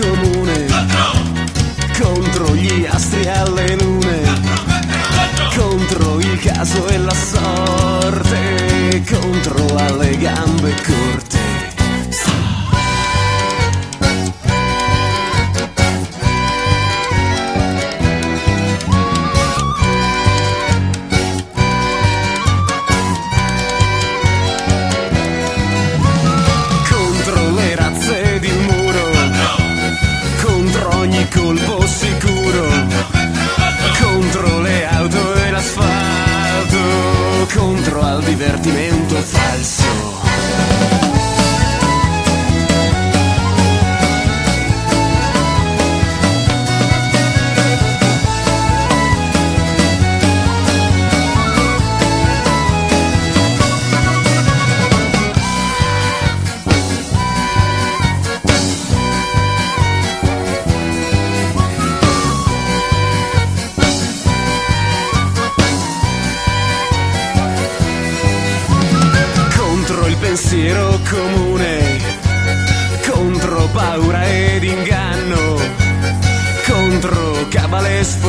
comune. Contro gli astri alle lune. Contro il caso e la sorte. Contro alle gambe corte. divertimento falso. pensiero comune contro paura ed inganno, contro cavale sfumato.